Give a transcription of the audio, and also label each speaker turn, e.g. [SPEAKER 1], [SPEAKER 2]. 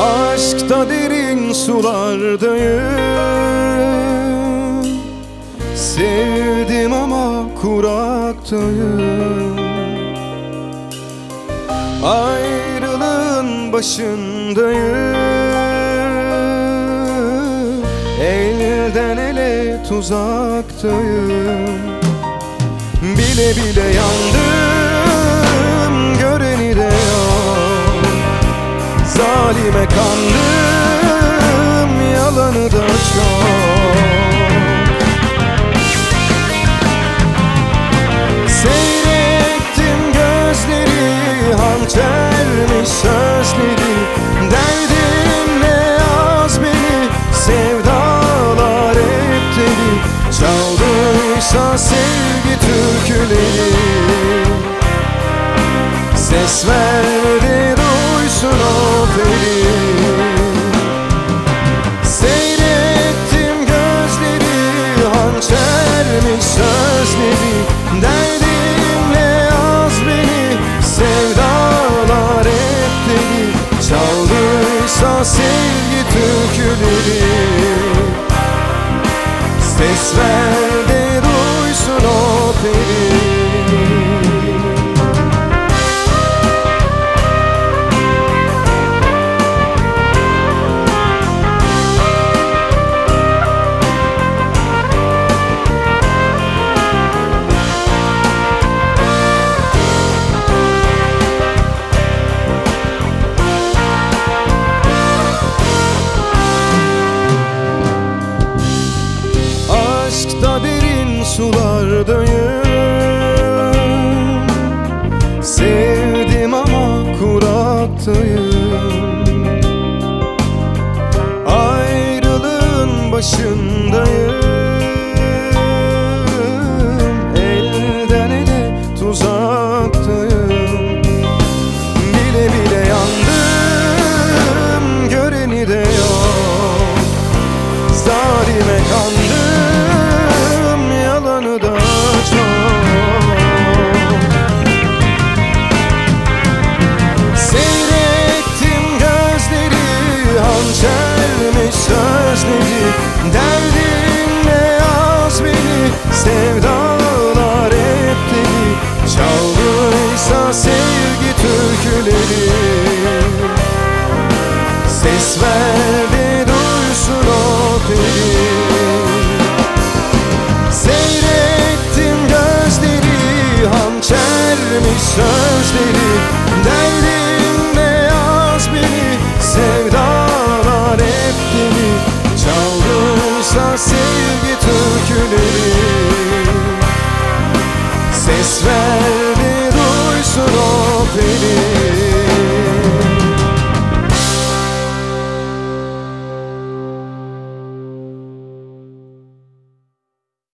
[SPEAKER 1] Aşkta derin sulardayım Sevdim ama kuraktayım Ayrılığın başındayım. Elden ele tuzaktayım. Bile bile yandım sevgi türküleri Ses ver de duysun o peri Seyrettim gözleri Hançermiş sözleri. Derdimle yaz beni Sevdalar hep deli Çaldıysa sevgi türküleri. Ses ver geçermiş sözleri Derdimle yaz beni sevdalar hep beni. Çaldırsa sevgi türküleri Ses ver.